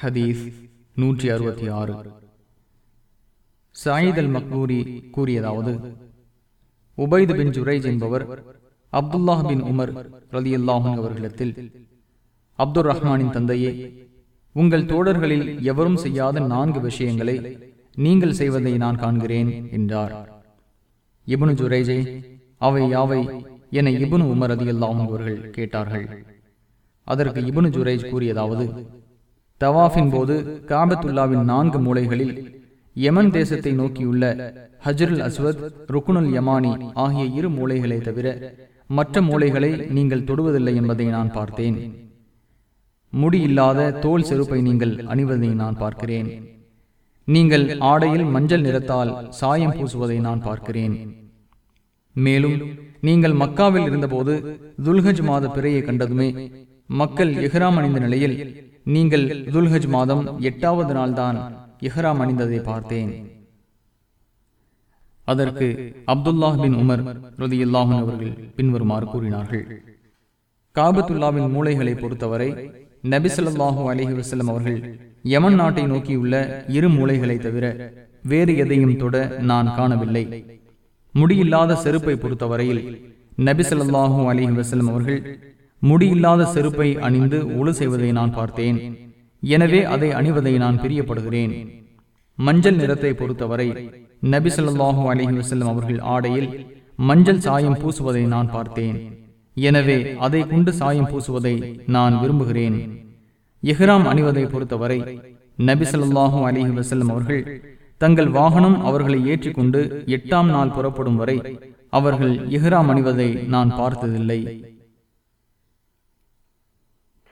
ஹதீஸ் நூற்றி அறுபத்தி ஆறு. சாயித் அல் மக்பூரி கூறியதாவது உபைது பின் ஜுரைஜ் என்பவர் அப்துல்லாஹ் பின் உமர் ரதி அல்லாஹும் அவர்களிடத்தில் அப்துல் ரஹ்மானின் தந்தையே உங்கள் தோழர்களில் எவரும் செய்யாத நான்கு விஷயங்களை நீங்கள் செய்வதை நான் காண்கிறேன் என்றார். இபனு ஜுரைஜே அவை யாவை? என இபுனு உமர் ரதி அல்லாஹும் அவர்கள் கேட்டார்கள். அதற்கு இபுனு ஜுரைஜ் கூறியதாவது தவாஃபின் போது காபத்துல்லாவின் நான்கு மூலைகளில் யமன் தேசத்தை நோக்கியுள்ள ஹஜ்ருல் அஸ்வத் ருக்குனுல் யமானி ஆகிய இரு மூலைகளை தவிர மற்ற மூலைகளை நீங்கள் தொடுவதில்லை என்பதை நான் பார்த்தேன். முடியில்லாத தோல் செருப்பை நீங்கள் அணிவதை நான் பார்க்கிறேன். நீங்கள் ஆடையில் மஞ்சள் நிறத்தால் சாயம் பூசுவதை நான் பார்க்கிறேன். மேலும் நீங்கள் மக்காவில் இருந்தபோது துல்ஹஜ் மாத பிறையை கண்டதுமே மக்கள் எஹ்ராம் அணிந்த நிலையில் நீங்கள் துல்ஹஜ் மாதம் எட்டாவது நாள்தான் இஹ்ராம் அணிந்ததை பார்த்தேன். அதற்கு அப்துல்லாஹ் பின் உமர் ரதியுல்லாஹன் அவர்கள் பின்வருமாறு கூறினார்கள். காபத்துல்லாவின் மூளைகளை பொறுத்தவரை நபிசல்லாஹூ அலிஹி வசல்லம் அவர்கள் யமன் நாட்டை நோக்கியுள்ள இரு மூளைகளை தவிர வேறு எதையும் தொட நான் காணவில்லை. முடியில்லாத செருப்பை பொறுத்தவரையில் நபிசல்லாஹூ அலிஹி வசல்லம் அவர்கள் முடியில்லாத செருப்பை அணிந்து ஒழு செய்வதை நான் பார்த்தேன். எனவே அதை அணிவதை நான் பிரியப்படுகிறேன். மஞ்சள் நிறத்தை பொறுத்தவரை நபி சொல்லாஹு அலஹி வசல்லம் அவர்கள் ஆடையில் மஞ்சள் சாயம் பூசுவதை நான் பார்த்தேன். எனவே அதை கொண்டு சாயம் பூசுவதை நான் விரும்புகிறேன். இஹ்ராம் அணிவதை பொறுத்தவரை நபி சொல்லாஹு அலிஹி வசல்லம் அவர்கள் தங்கள் வாகனம் அவர்களை ஏற்றிக்கொண்டு எட்டாம் நாள் புறப்படும் வரை அவர்கள் இஹ்ராம் அணிவதை நான் பார்த்ததில்லை.